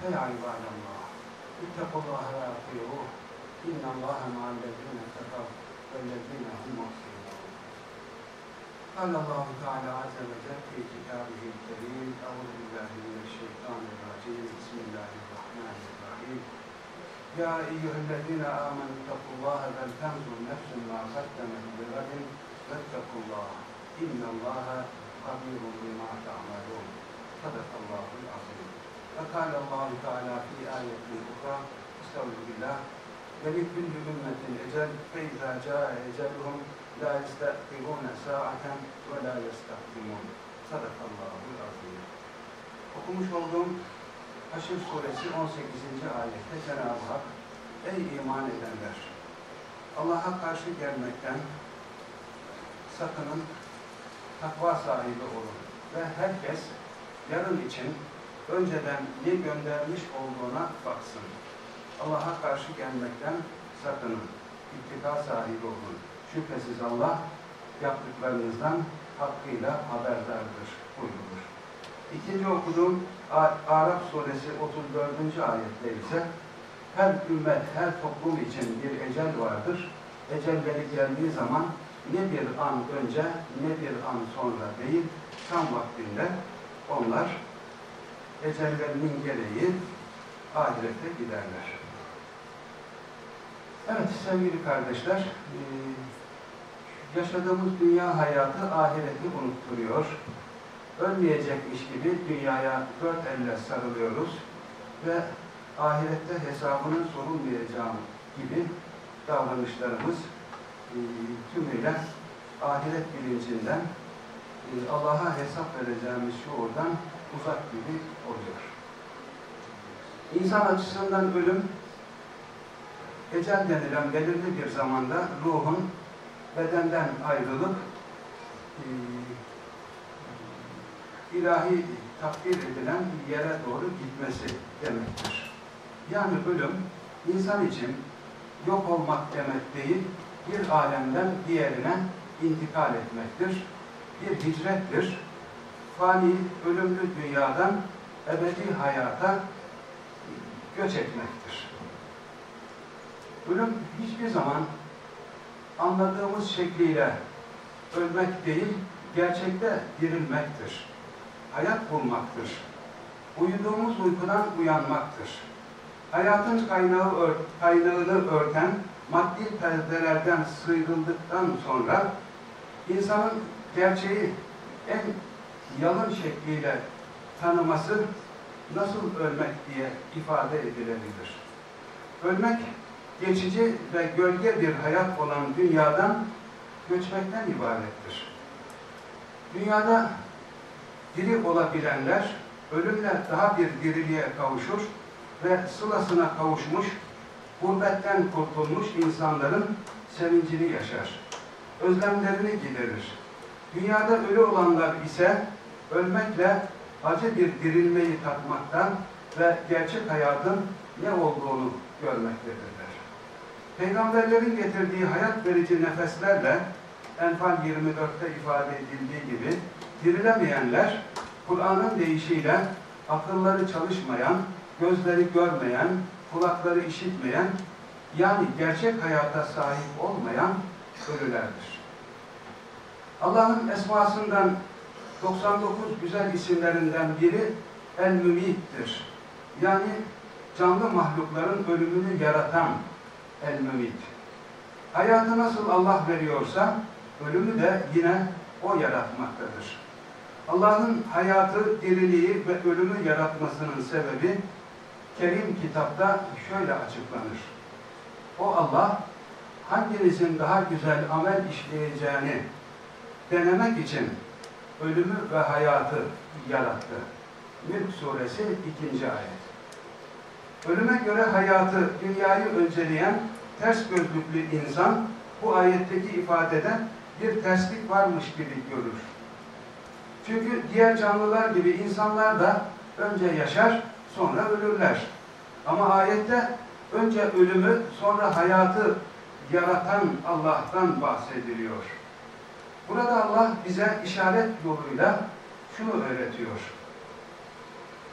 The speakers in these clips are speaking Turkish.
فيا عباد الله اتقوا الله واطيعوه. إن الله مع الذين اتقوا والذين هم محسنون قال الله تعالى عز وجل في كتابه الكريم أعوذ بالله من الشيطان الرجيم. بسم الله الرحمن الرحيم. يا أيها الذين آمنوا اتقوا الله ولتنظر نفس ما قدمت لغد واتقوا الله. إن الله خبير بما تعملون. صدق الله العظيم. Ve kâle Allahu Teala fi ayetin ukra Estağfirullah ve bin hümmeten ecel fe izâ câe eceluhum la yeste'kibûne sa'aten ve la yeste'kibûn. Sadakallahul azim. Okumuş olduğum Haşr suresi 18. ayette Cenab-ı Hak Ey iman edenler! Allah'a karşı gelmekten sakının, takva sahibi olun ve herkes yarın için önceden ne göndermiş olduğuna baksın. Allah'a karşı gelmekten sakının. İttika sahibi olun. Şüphesiz Allah yaptıklarınızdan hakkıyla haberdardır buyurulur. İkinci okuduğum Arap suresi 34. ayette ise her ümmet, her toplum için bir ecel vardır. Ecelleri geldiği zaman ne bir an önce ne bir an sonra değil, tam vaktinde onlar ecellerinin gereği ahirette giderler. Evet sevgili kardeşler, yaşadığımız dünya hayatı ahireti unutturuyor. Ölmeyecekmiş gibi dünyaya dört elle sarılıyoruz ve ahirette hesabının sorulmayacağı gibi davranışlarımız tümüyle ahiret bilincinden Allah'a hesap vereceğimiz şuurdan uzak gibi oluyor. İnsan açısından ölüm, ecel denilen belirli bir zamanda ruhun bedenden ayrılıp e, ilahi takdir edilen yere doğru gitmesi demektir. Yani ölüm, insan için yok olmak demek değil, bir alemden diğerine intikal etmektir. Bir hicrettir fani, ölümlü dünyadan ebedi hayata göç etmektir. Ölüm hiçbir zaman anladığımız şekliyle ölmek değil, gerçekte dirilmektir. Hayat bulmaktır. Uyuduğumuz uykudan uyanmaktır. Hayatın kaynağı ör, kaynağını örten maddi perdelerden sıyrıldıktan sonra insanın gerçeği en yalın şekliyle tanıması nasıl ölmek diye ifade edilebilir. Ölmek, geçici ve gölge bir hayat olan dünyadan göçmekten ibarettir. Dünyada diri olabilenler ölümle daha bir diriliğe kavuşur ve sılasına kavuşmuş, gurbetten kurtulmuş insanların sevincini yaşar. Özlemlerini giderir. Dünyada ölü olanlar ise ölmekle acı bir dirilmeyi tatmaktan ve gerçek hayatın ne olduğunu görmektedirler. Peygamberlerin getirdiği hayat verici nefeslerle Enfal 24'te ifade edildiği gibi dirilemeyenler Kur'an'ın deyişiyle akılları çalışmayan, gözleri görmeyen, kulakları işitmeyen yani gerçek hayata sahip olmayan ölülerdir. Allah'ın esmasından 99 güzel isimlerinden biri El-Mümit'tir. Yani canlı mahlukların ölümünü yaratan El-Mümit. Hayatı nasıl Allah veriyorsa ölümü de yine O yaratmaktadır. Allah'ın hayatı, diriliği ve ölümü yaratmasının sebebi Kerim kitapta şöyle açıklanır. O Allah hanginizin daha güzel amel işleyeceğini denemek için ölümü ve hayatı yarattı. Mülk suresi 2. ayet. Ölüme göre hayatı, dünyayı önceleyen ters gözlüklü insan bu ayetteki ifadede bir terslik varmış gibi görür. Çünkü diğer canlılar gibi insanlar da önce yaşar, sonra ölürler. Ama ayette önce ölümü, sonra hayatı yaratan Allah'tan bahsediliyor. Burada Allah bize işaret yoluyla şunu öğretiyor.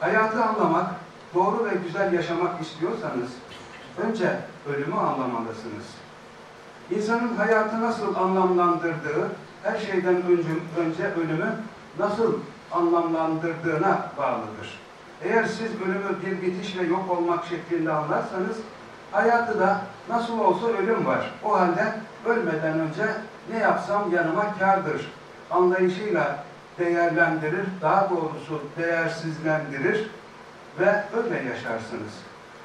Hayatı anlamak, doğru ve güzel yaşamak istiyorsanız önce ölümü anlamalısınız. İnsanın hayatı nasıl anlamlandırdığı, her şeyden önce, önce ölümü nasıl anlamlandırdığına bağlıdır. Eğer siz ölümü bir bitiş ve yok olmak şeklinde anlarsanız, hayatı da nasıl olsa ölüm var. O halde ölmeden önce ne yapsam yanıma kardır anlayışıyla değerlendirir, daha doğrusu değersizlendirir ve öyle yaşarsınız.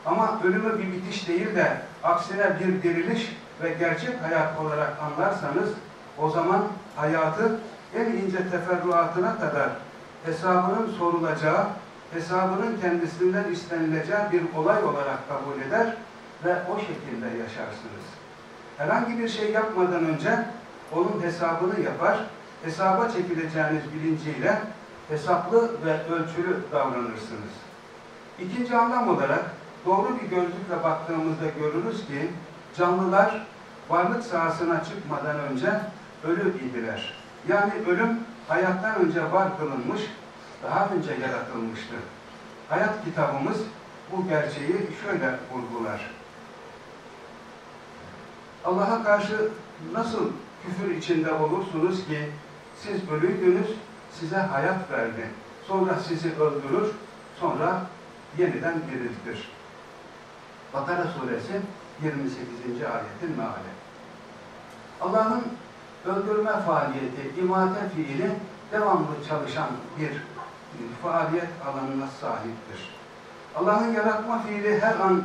Ama ölümü bir bitiş değil de aksine bir diriliş ve gerçek hayat olarak anlarsanız o zaman hayatı en ince teferruatına kadar hesabının sorulacağı, hesabının kendisinden istenileceği bir olay olarak kabul eder ve o şekilde yaşarsınız. Herhangi bir şey yapmadan önce onun hesabını yapar, hesaba çekileceğiniz bilinciyle hesaplı ve ölçülü davranırsınız. İkinci anlam olarak doğru bir gözlükle baktığımızda görürüz ki canlılar varlık sahasına çıkmadan önce ölü idiler. Yani ölüm hayattan önce var kılınmış, daha önce yaratılmıştı. Hayat kitabımız bu gerçeği şöyle vurgular. Allah'a karşı nasıl küfür içinde olursunuz ki siz ölüydünüz, size hayat verdi. Sonra sizi öldürür, sonra yeniden diriltir. Bakara suresi 28. ayetin meali. Allah'ın öldürme faaliyeti, imate fiili devamlı çalışan bir faaliyet alanına sahiptir. Allah'ın yaratma fiili her an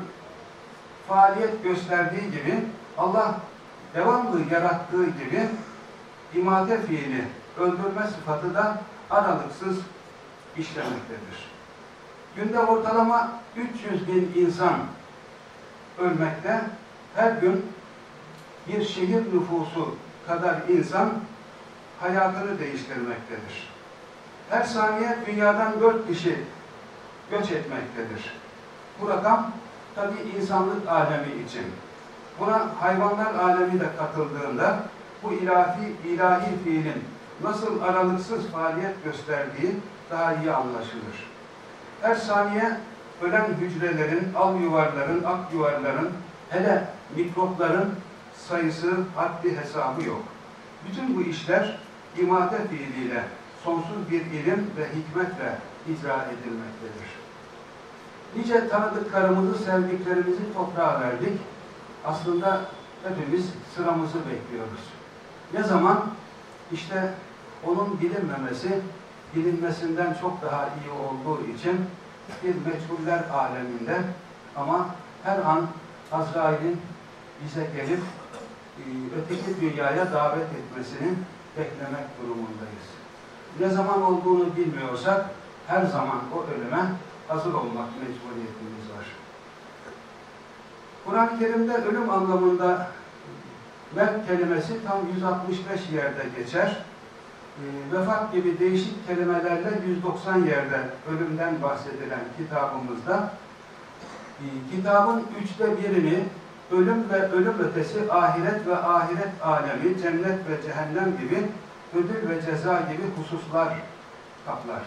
faaliyet gösterdiği gibi Allah devamlı yarattığı gibi imate fiili, öldürme sıfatı da aralıksız işlemektedir. Günde ortalama 300 bin insan ölmekte, her gün bir şehir nüfusu kadar insan hayatını değiştirmektedir. Her saniye dünyadan dört kişi göç etmektedir. Bu rakam tabi insanlık alemi için. Buna hayvanlar alemi de katıldığında bu ilahi, ilahi fiilin nasıl aralıksız faaliyet gösterdiği daha iyi anlaşılır. Her saniye ölen hücrelerin, al yuvarların, ak yuvarların, hele mikropların sayısı, haddi hesabı yok. Bütün bu işler imate fiiliyle, sonsuz bir ilim ve hikmetle icra edilmektedir. Nice tanıdıklarımızı, sevdiklerimizi toprağa verdik. Aslında hepimiz sıramızı bekliyoruz. Ne zaman? İşte onun bilinmemesi, bilinmesinden çok daha iyi olduğu için bir meçhuller aleminde ama her an Azrail'in bize gelip e, öteki dünyaya davet etmesini beklemek durumundayız. Ne zaman olduğunu bilmiyorsak her zaman o ölüme hazır olmak mecburiyetimiz var. Kur'an-ı Kerim'de ölüm anlamında mevt kelimesi tam 165 yerde geçer. E, vefat gibi değişik kelimelerle 190 yerde ölümden bahsedilen kitabımızda e, kitabın üçte birini ölüm ve ölüm ötesi ahiret ve ahiret alemi, cennet ve cehennem gibi ödül ve ceza gibi hususlar kaplar.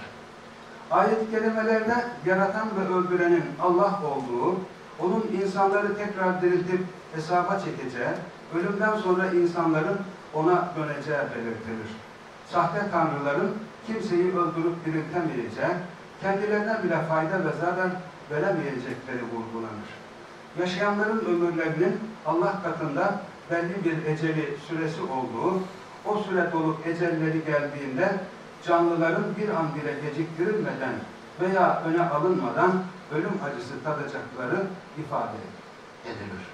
Ayet-i kerimelerde yaratan ve öldürenin Allah olduğu, onun insanları tekrar diriltip hesaba çekeceği, ölümden sonra insanların ona döneceği belirtilir. Sahte tanrıların kimseyi öldürüp diriltemeyeceği, kendilerine bile fayda ve zarar veremeyecekleri vurgulanır. Yaşayanların ömürlerinin Allah katında belli bir eceli süresi olduğu, o süre dolup ecelleri geldiğinde canlıların bir an bile geciktirilmeden veya öne alınmadan ölüm acısı tadacakları ifade edilir.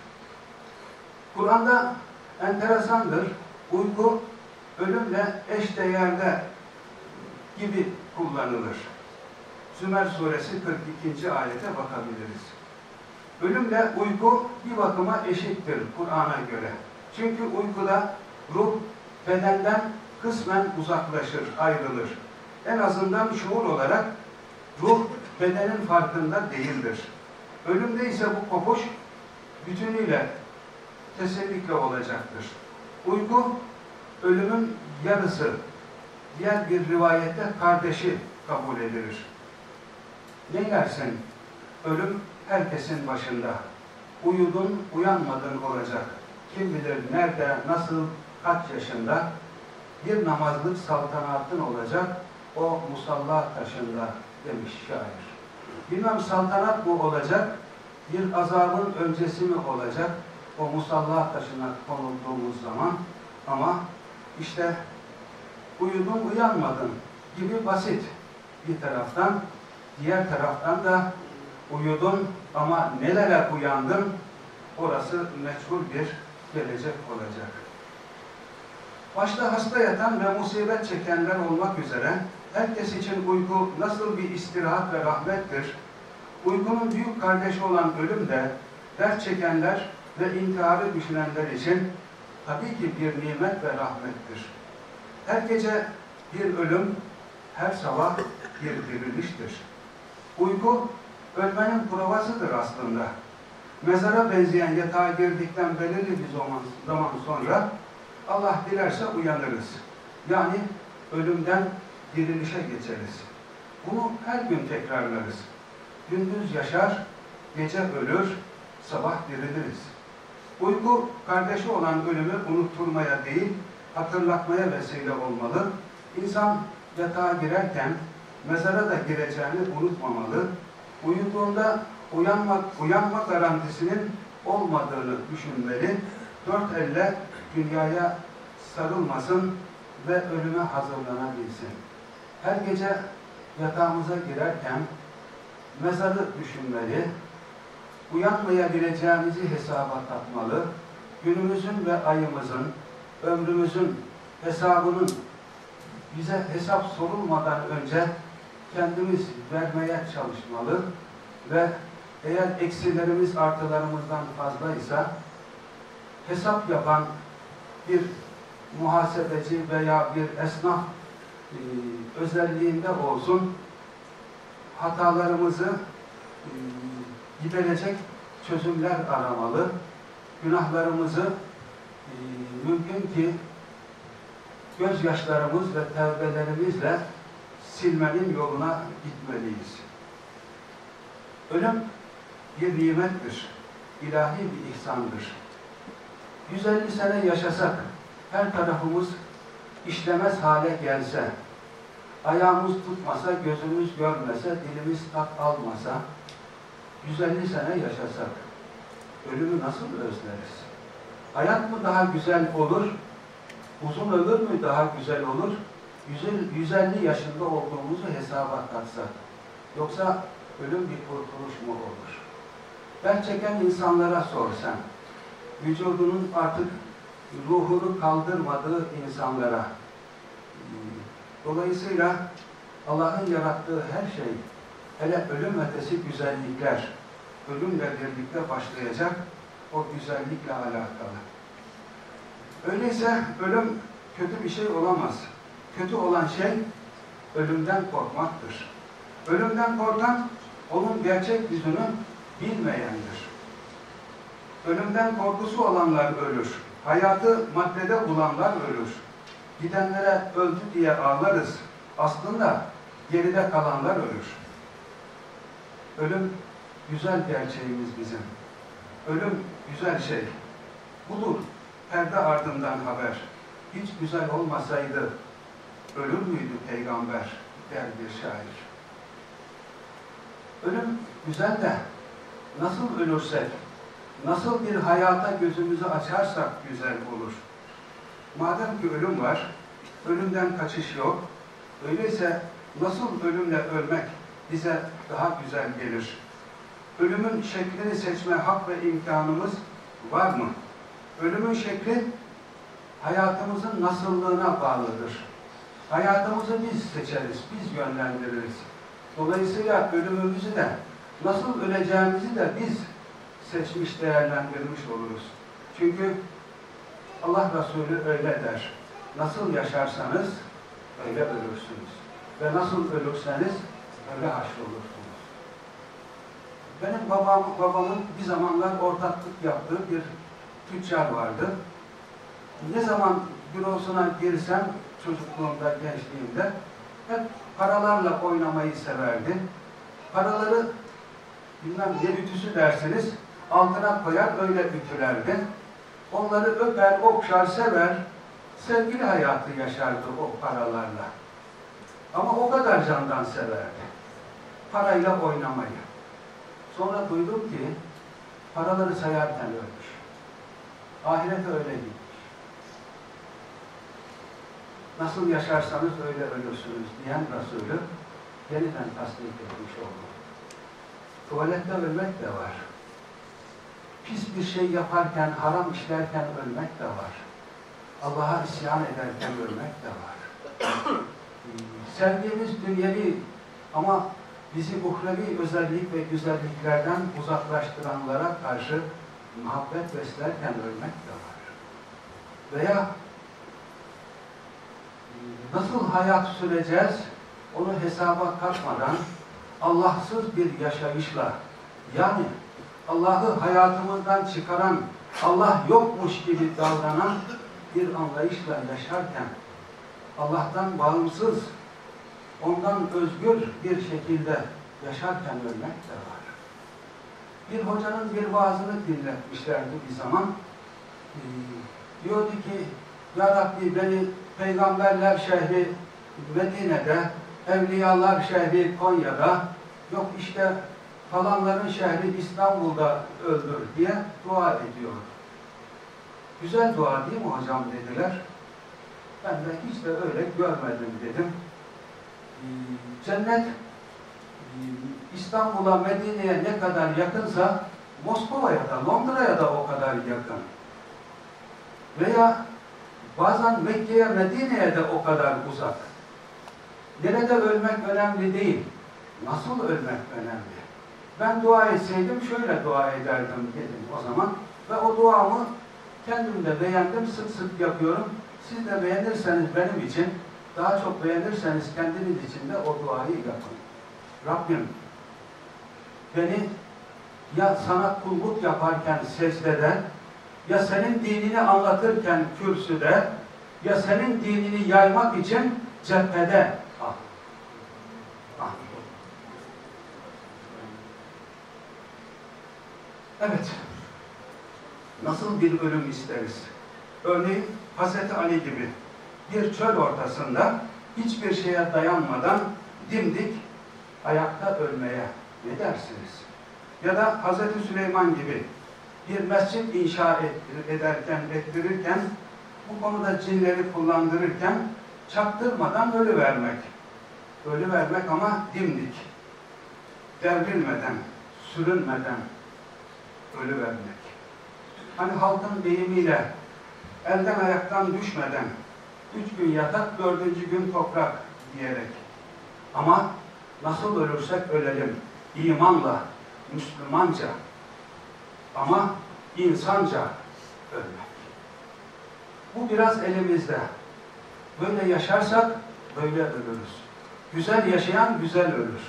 Kur'an'da enteresandır, uyku ölümle eşdeğerde gibi kullanılır. Sümer suresi 42. ayete bakabiliriz. Ölümle uyku bir bakıma eşittir Kur'an'a göre. Çünkü uykuda ruh bedenden kısmen uzaklaşır, ayrılır. En azından şuur olarak ruh bedenin farkında değildir. Ölümde ise bu kopuş bütünüyle kesinlikle olacaktır. Uyku ölümün yarısı, diğer bir rivayette kardeşi kabul edilir. Neylersin? Ölüm herkesin başında. Uyudun, uyanmadın olacak. Kim bilir nerede, nasıl, kaç yaşında bir namazlık saltanatın olacak o musalla taşında demiş şair. Bilmem saltanat bu olacak, bir azabın öncesi mi olacak o musalla taşına konulduğumuz zaman ama işte uyudun uyanmadın gibi basit bir taraftan, diğer taraftan da uyudun ama nelere uyandın orası meçhul bir gelecek olacak. Başta hasta yatan ve musibet çekenler olmak üzere herkes için uyku nasıl bir istirahat ve rahmettir, uykunun büyük kardeşi olan ölüm de dert çekenler ve intiharı düşünenler için tabii ki bir nimet ve rahmettir. Her gece bir ölüm, her sabah bir diriliştir. Uyku, ölmenin provasıdır aslında. Mezara benzeyen yatağa girdikten belirli bir zaman, zaman sonra Allah dilerse uyanırız. Yani ölümden dirilişe geçeriz. Bunu her gün tekrarlarız. Gündüz yaşar, gece ölür, sabah diriliriz. Uyku kardeşi olan ölümü unutturmaya değil, hatırlatmaya vesile olmalı. İnsan yatağa girerken mezara da gireceğini unutmamalı. Uyuduğunda uyanmak, uyanma garantisinin olmadığını düşünmeli. Dört elle dünyaya sarılmasın ve ölüme hazırlanabilsin. Her gece yatağımıza girerken mezarı düşünmeli, uyanmayabileceğimizi hesaba katmalı, günümüzün ve ayımızın, ömrümüzün hesabının bize hesap sorulmadan önce kendimiz vermeye çalışmalı ve eğer eksilerimiz artılarımızdan fazlaysa hesap yapan bir muhasebeci veya bir esnaf özelliğinde olsun hatalarımızı e, giderecek çözümler aramalı. Günahlarımızı e, mümkün ki gözyaşlarımız ve tevbelerimizle silmenin yoluna gitmeliyiz. Ölüm bir nimettir. ilahi bir ihsandır. 150 sene yaşasak, her tarafımız işlemez hale gelse, ayağımız tutmasa, gözümüz görmese, dilimiz tat almasa, 150 sene yaşasak, ölümü nasıl özleriz? Hayat mı daha güzel olur, uzun ömür mü daha güzel olur, 150 yaşında olduğumuzu hesaba katsak, yoksa ölüm bir kurtuluş mu olur? Ben çeken insanlara sorsan, vücudunun artık ruhunu kaldırmadığı insanlara. Dolayısıyla Allah'ın yarattığı her şey, hele ölüm ötesi güzellikler, ölümle birlikte başlayacak o güzellikle alakalı. Öyleyse ölüm kötü bir şey olamaz. Kötü olan şey ölümden korkmaktır. Ölümden korkan onun gerçek yüzünü bilmeyendir. Ölümden korkusu olanlar ölür. Hayatı maddede bulanlar ölür. Gidenlere öldü diye ağlarız. Aslında geride kalanlar ölür. Ölüm güzel gerçeğimiz bizim. Ölüm güzel şey. Budur perde ardından haber. Hiç güzel olmasaydı ölür müydü peygamber der bir şair. Ölüm güzel de nasıl ölürsek nasıl bir hayata gözümüzü açarsak güzel olur. Madem ki ölüm var, ölümden kaçış yok, öyleyse nasıl ölümle ölmek bize daha güzel gelir? Ölümün şeklini seçme hak ve imkanımız var mı? Ölümün şekli hayatımızın nasıllığına bağlıdır. Hayatımızı biz seçeriz, biz yönlendiririz. Dolayısıyla ölümümüzü de, nasıl öleceğimizi de biz seçmiş, değerlendirmiş oluruz. Çünkü Allah Resulü öyle der. Nasıl yaşarsanız öyle ölürsünüz. Ve nasıl ölürseniz öyle haşrolursunuz. Benim babam, babamın bir zamanlar ortaklık yaptığı bir tüccar vardı. Ne zaman bürosuna girsem çocukluğumda, gençliğimde hep paralarla oynamayı severdi. Paraları bilmem ne ütüsü dersiniz altına koyar öyle ütülerdi. Onları öper, okşar, sever, sevgili hayatı yaşardı o paralarla. Ama o kadar candan severdi. Parayla oynamayı. Sonra duydum ki paraları sayarken ölmüş. Ahirete öyle gitmiş. Nasıl yaşarsanız öyle ölürsünüz diyen Resulü yeniden tasdik etmiş oldu. Tuvalette ölmek de var. Pis bir şey yaparken, haram işlerken ölmek de var. Allah'a isyan ederken ölmek de var. Sevdiğimiz dünyevi ama bizi uhrevi özellik ve güzelliklerden uzaklaştıranlara karşı muhabbet beslerken ölmek de var. Veya nasıl hayat süreceğiz onu hesaba katmadan Allahsız bir yaşayışla yani Allah'ı hayatımızdan çıkaran, Allah yokmuş gibi davranan bir anlayışla yaşarken Allah'tan bağımsız, ondan özgür bir şekilde yaşarken ölmek de var. Bir hocanın bir vaazını dinletmişlerdi bir zaman. Ee, diyordu ki, Ya Rabbi beni peygamberler şehri Medine'de, evliyalar şehri Konya'da, yok işte falanların şehri İstanbul'da öldür diye dua ediyor. Güzel dua değil mi hocam dediler. Ben de hiç de öyle görmedim dedim. Ee, cennet e, İstanbul'a, Medine'ye ne kadar yakınsa Moskova'ya da, Londra'ya da o kadar yakın. Veya bazen Mekke'ye, Medine'ye de o kadar uzak. Nerede ölmek önemli değil. Nasıl ölmek önemli. Ben dua etseydim şöyle dua ederdim dedim o zaman. Ve o duamı kendim de beğendim, sık sık yapıyorum. Siz de beğenirseniz benim için, daha çok beğenirseniz kendiniz için de o duayı yapın. Rabbim beni ya sana kulluk yaparken secdede, ya senin dinini anlatırken kürsüde, ya senin dinini yaymak için cephede al. Al. Evet. Nasıl bir ölüm isteriz? Örneğin Hazreti Ali gibi bir çöl ortasında hiçbir şeye dayanmadan dimdik ayakta ölmeye ne dersiniz? Ya da Hazreti Süleyman gibi bir mescit inşa ederken, ettirirken bu konuda cinleri kullandırırken çaktırmadan ölü vermek. Ölü vermek ama dimdik. Devrilmeden, sürünmeden ölü vermek. Hani halkın deyimiyle elden ayaktan düşmeden üç gün yatak, dördüncü gün toprak diyerek. Ama nasıl ölürsek ölelim. imanla, Müslümanca ama insanca ölmek. Bu biraz elimizde. Böyle yaşarsak böyle ölürüz. Güzel yaşayan güzel ölür.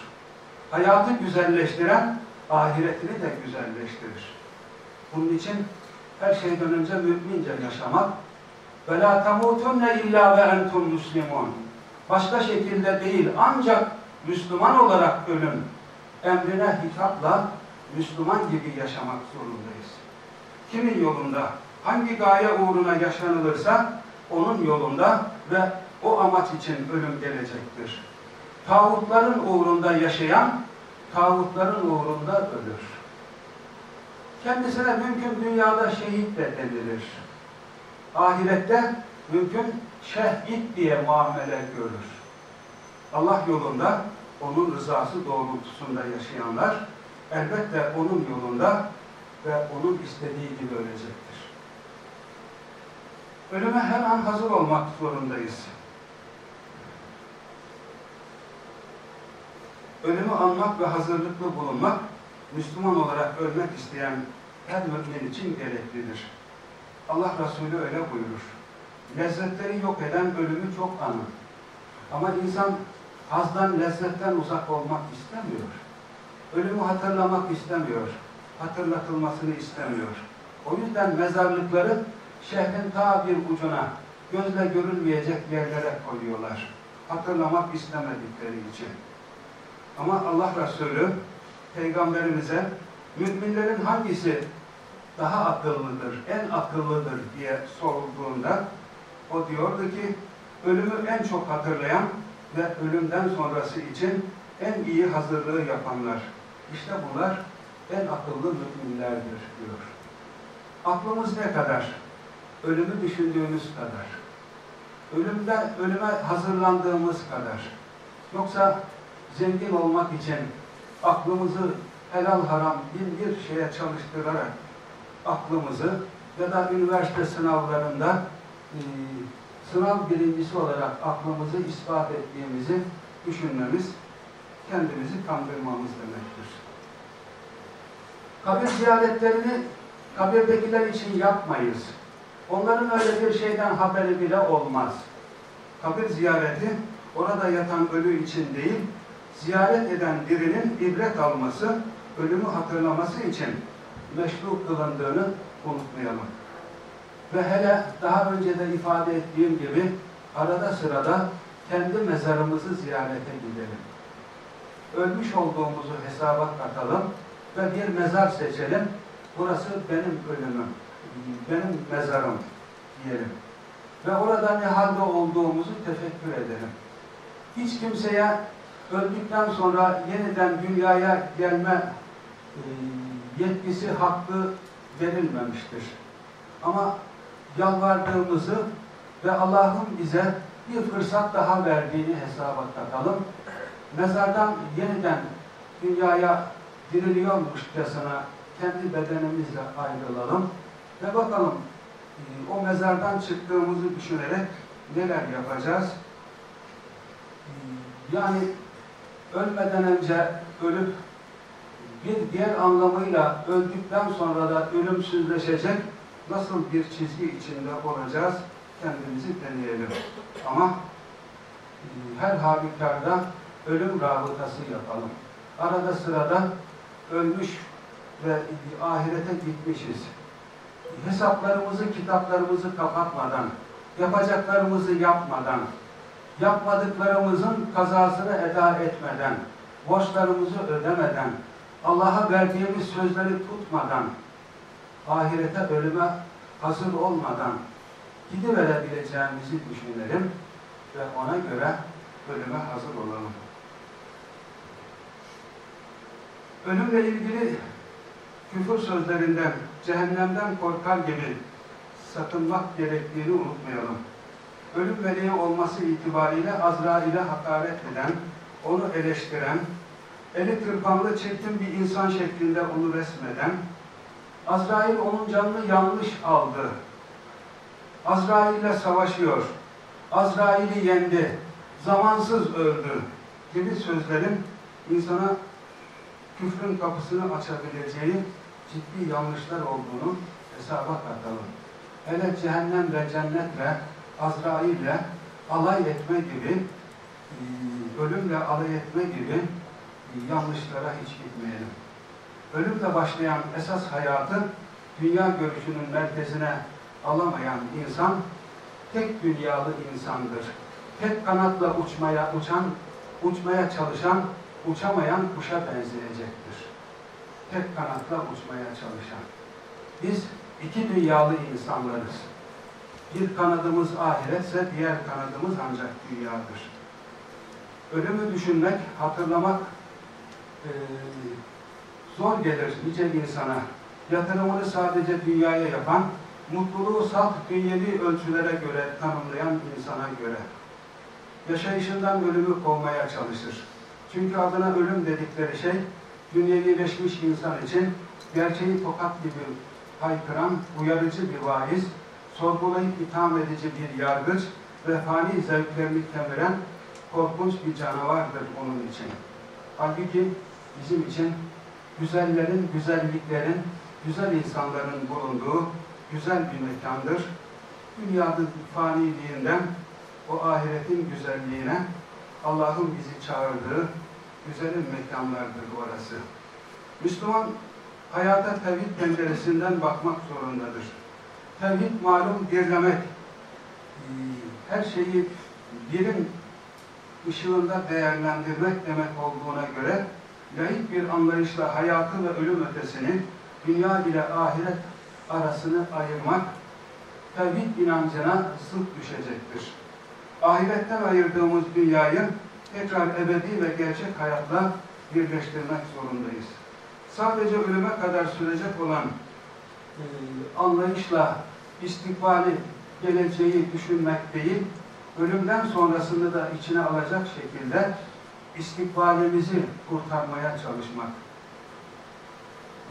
Hayatı güzelleştiren ahiretini de güzelleştirir. Bunun için her şeyden önce mümince yaşamak ve la temutunne illa ve entum muslimun. Başka şekilde değil ancak Müslüman olarak ölün. Emrine hitapla Müslüman gibi yaşamak zorundayız. Kimin yolunda, hangi gaye uğruna yaşanılırsa onun yolunda ve o amaç için ölüm gelecektir. Tağutların uğrunda yaşayan, tağutların uğrunda ölür. Kendisine mümkün dünyada şehit de denilir. Ahirette mümkün şehit diye muamele görür. Allah yolunda onun rızası doğrultusunda yaşayanlar elbette onun yolunda ve onun istediği gibi ölecektir. Ölüme her an hazır olmak zorundayız. Ölümü anmak ve hazırlıklı bulunmak, Müslüman olarak ölmek isteyen her mümin için gereklidir. Allah Resulü öyle buyurur. Lezzetleri yok eden ölümü çok anır. Ama insan hazdan, lezzetten uzak olmak istemiyor. Ölümü hatırlamak istemiyor. Hatırlatılmasını istemiyor. O yüzden mezarlıkları şehrin ta bir ucuna, gözle görülmeyecek yerlere koyuyorlar. Hatırlamak istemedikleri için. Ama Allah Resulü Peygamberimize müminlerin hangisi daha akıllıdır, en akıllıdır diye sorulduğunda o diyordu ki ölümü en çok hatırlayan ve ölümden sonrası için en iyi hazırlığı yapanlar. İşte bunlar en akıllı müminlerdir diyor. Aklımız ne kadar? Ölümü düşündüğümüz kadar. Ölümde, ölüme hazırlandığımız kadar. Yoksa zengin olmak için aklımızı helal haram bin bir şeye çalıştırarak aklımızı ya da üniversite sınavlarında e, sınav birincisi olarak aklımızı ispat ettiğimizi düşünmemiz kendimizi kandırmamız demektir. Kabir ziyaretlerini kabirdekiler için yapmayız. Onların öyle bir şeyden haberi bile olmaz. Kabir ziyareti orada yatan ölü için değil, ziyaret eden birinin ibret alması, ölümü hatırlaması için meşru kılındığını unutmayalım. Ve hele daha önce de ifade ettiğim gibi arada sırada kendi mezarımızı ziyarete gidelim. Ölmüş olduğumuzu hesaba katalım ve bir mezar seçelim. Burası benim ölümüm, benim mezarım diyelim. Ve orada ne halde olduğumuzu tefekkür edelim. Hiç kimseye öldükten sonra yeniden dünyaya gelme e, yetkisi, hakkı verilmemiştir. Ama yalvardığımızı ve Allah'ın bize bir fırsat daha verdiğini hesaba katalım. Mezardan yeniden dünyaya diriliyormuşçasına kendi bedenimizle ayrılalım ve bakalım e, o mezardan çıktığımızı düşünerek neler yapacağız? E, yani ölmeden önce ölüp bir diğer anlamıyla öldükten sonra da ölümsüzleşecek nasıl bir çizgi içinde olacağız kendimizi deneyelim. Ama e, her halükarda ölüm rabıtası yapalım. Arada sırada ölmüş ve ahirete gitmişiz. Hesaplarımızı, kitaplarımızı kapatmadan, yapacaklarımızı yapmadan, yapmadıklarımızın kazasını eda etmeden, borçlarımızı ödemeden, Allah'a verdiğimiz sözleri tutmadan, ahirete ölüme hazır olmadan gidiverebileceğimizi düşünelim ve ona göre ölüme hazır olalım. Ölümle ilgili küfür sözlerinden, cehennemden korkar gibi sakınmak gerektiğini unutmayalım. Ölüm meleği olması itibariyle Azrail'e hakaret eden, onu eleştiren, eli tırpanlı çirkin bir insan şeklinde onu resmeden, Azrail onun canını yanlış aldı. Azrail ile savaşıyor. Azrail'i yendi. Zamansız öldü. Gibi sözlerin insana küfrün kapısını açabileceği ciddi yanlışlar olduğunu hesaba katalım. Hele cehennem ve cennetle, Azrail'le alay etme gibi, e, ölümle alay etme gibi yanlışlara hiç gitmeyelim. Ölümle başlayan esas hayatı dünya görüşünün merkezine alamayan insan tek dünyalı insandır. Tek kanatla uçmaya uçan, uçmaya çalışan, uçamayan kuşa benzeyecektir. Tek kanatla uçmaya çalışan. Biz iki dünyalı insanlarız. Bir kanadımız ahiretse diğer kanadımız ancak dünyadır. Ölümü düşünmek, hatırlamak e, zor gelir nice insana. Yatırımını sadece dünyaya yapan, mutluluğu salt dünyevi ölçülere göre tanımlayan insana göre. Yaşayışından ölümü kovmaya çalışır. Çünkü adına ölüm dedikleri şey, dünyevileşmiş insan için gerçeği tokat gibi haykıran, uyarıcı bir vaiz, sorgulayıp itham edici bir yargıç ve fani zevklerini kemiren korkunç bir canavardır onun için. Halbuki bizim için güzellerin, güzelliklerin, güzel insanların bulunduğu güzel bir mekandır. Dünyanın faniliğinden o ahiretin güzelliğine Allah'ın bizi çağırdığı güzelim mekanlardır orası. Müslüman hayata tevhid penceresinden bakmak zorundadır. Tevhid malum birlemek, ee, her şeyi birin ışığında değerlendirmek demek olduğuna göre layık bir anlayışla hayatı ve ölüm ötesini, dünya ile ahiret arasını ayırmak, tevhid inancına zıt düşecektir. Ahiretten ayırdığımız dünyayı tekrar ebedi ve gerçek hayatla birleştirmek zorundayız. Sadece ölüme kadar sürecek olan e, anlayışla istikbali, geleceği düşünmek değil, ölümden sonrasını da içine alacak şekilde istikbalimizi kurtarmaya çalışmak.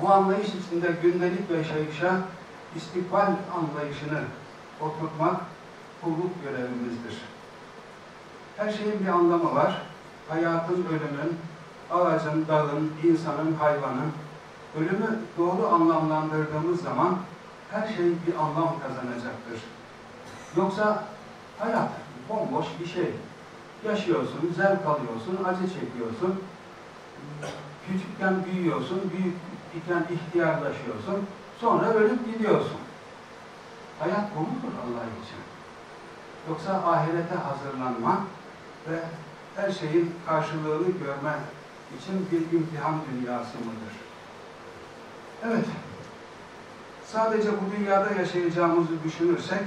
Bu anlayış içinde gündelik yaşayışa istikbal anlayışını oturtmak kulluk görevimizdir. Her şeyin bir anlamı var. Hayatın, ölümün, ağacın, dağın, insanın, hayvanın. Ölümü doğru anlamlandırdığımız zaman her şey bir anlam kazanacaktır. Yoksa hayat bomboş bir şey. Yaşıyorsun, zevk alıyorsun, acı çekiyorsun. Küçükken büyüyorsun, büyük iken ihtiyarlaşıyorsun. Sonra ölüp gidiyorsun. Hayat bu mudur Allah için? Yoksa ahirete hazırlanma ve her şeyin karşılığını görme için bir imtihan dünyası mıdır? Evet, sadece bu dünyada yaşayacağımızı düşünürsek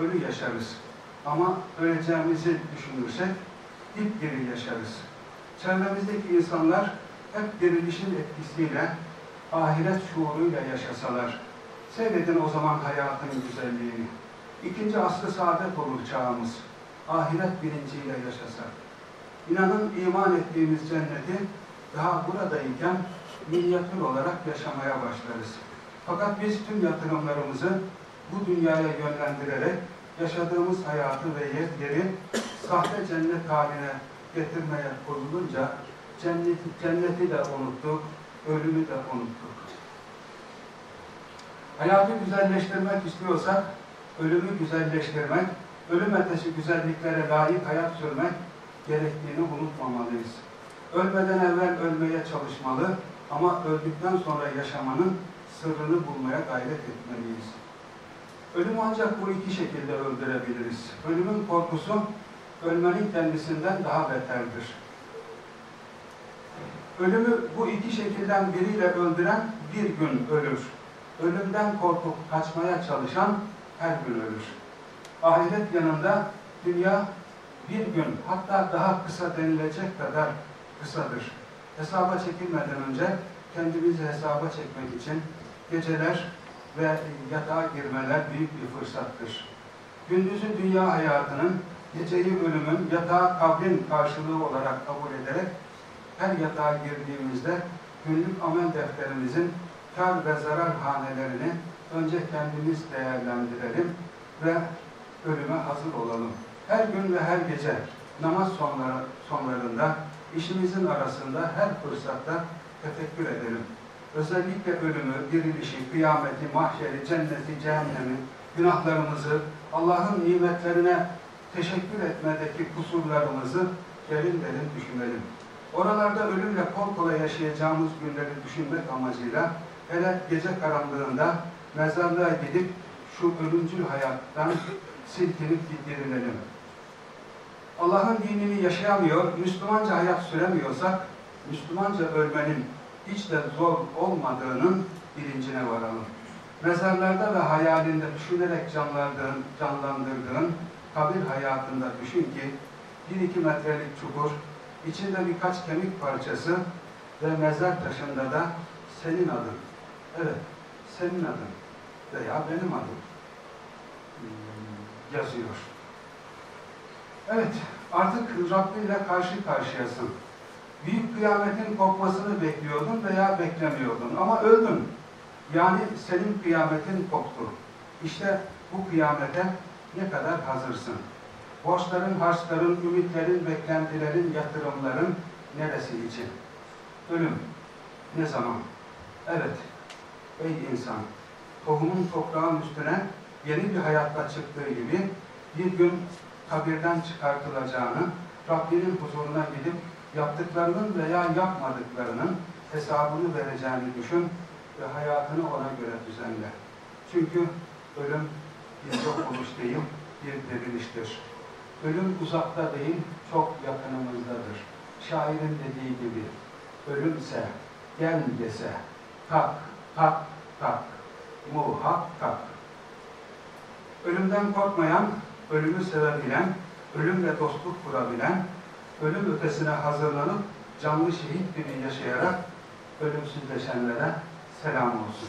ölü yaşarız. Ama öleceğimizi düşünürsek diri yaşarız. Çevremizdeki insanlar hep dirilişin etkisiyle, ahiret şuuruyla yaşasalar, seyredin o zaman hayatın güzelliğini. İkinci aslı saadet olur çağımız. Ahiret bilinciyle yaşasak. İnanın iman ettiğimiz cenneti daha buradayken minyatür olarak yaşamaya başlarız. Fakat biz tüm yatırımlarımızı bu dünyaya yönlendirerek yaşadığımız hayatı ve yeri sahte cennet haline getirmeye koyulunca cenneti, cenneti de unuttuk, ölümü de unuttuk. Hayatı güzelleştirmek istiyorsak ölümü güzelleştirmek, ölüm ötesi güzelliklere layık hayat sürmek gerektiğini unutmamalıyız. Ölmeden evvel ölmeye çalışmalı ama öldükten sonra yaşamanın sırrını bulmaya gayret etmeliyiz. Ölümü ancak bu iki şekilde öldürebiliriz. Ölümün korkusu ölmenin kendisinden daha beterdir. Ölümü bu iki şekilden biriyle öldüren bir gün ölür. Ölümden korkup kaçmaya çalışan her gün ölür. Ahiret yanında dünya bir gün hatta daha kısa denilecek kadar kısadır. Hesaba çekilmeden önce kendimizi hesaba çekmek için geceler ve yatağa girmeler büyük bir fırsattır. Gündüzü dünya hayatının, geceyi ölümün, yatağa kabrin karşılığı olarak kabul ederek her yatağa girdiğimizde günlük amel defterimizin kar ve zarar hanelerini önce kendimiz değerlendirelim ve ölüme hazır olalım. Her gün ve her gece namaz sonları, sonlarında işimizin arasında her fırsatta tefekkür edelim özellikle ölümü, dirilişi, kıyameti, mahşeri, cenneti, cehennemi, günahlarımızı, Allah'ın nimetlerine teşekkür etmedeki kusurlarımızı derin derin düşünelim. Oralarda ölümle kol kola yaşayacağımız günleri düşünmek amacıyla hele gece karanlığında mezarlığa gidip şu ölümcül hayattan silkinip dirilelim. Allah'ın dinini yaşayamıyor, Müslümanca hayat süremiyorsak, Müslümanca ölmenin hiç de zor olmadığının bilincine varalım. Mezarlarda ve hayalinde düşünerek canlandırdığın, canlandırdığın kabir hayatında düşün ki bir iki metrelik çukur, içinde birkaç kemik parçası ve mezar taşında da senin adın. Evet, senin adın veya benim adım hmm, yazıyor. Evet, artık Rabbi ile karşı karşıyasın büyük kıyametin kopmasını bekliyordun veya beklemiyordun ama öldün. Yani senin kıyametin koptu. İşte bu kıyamete ne kadar hazırsın? Borçların, harçların, ümitlerin, beklentilerin, yatırımların neresi için? Ölüm. Ne zaman? Evet. Ey insan! Tohumun toprağın üstüne yeni bir hayatla çıktığı gibi bir gün kabirden çıkartılacağını, Rabbinin huzuruna gidip yaptıklarının veya yapmadıklarının hesabını vereceğini düşün ve hayatını ona göre düzenle. Çünkü ölüm bir yok oluş değil, bir diriliştir. Ölüm uzakta değil, çok yakınımızdadır. Şairin dediği gibi, ölümse, gel dese, tak, tak, tak, muhakkak. Ölümden korkmayan, ölümü sevebilen, ölümle dostluk kurabilen, ölüm ötesine hazırlanıp canlı şehit gibi yaşayarak ölümsüzleşenlere selam olsun.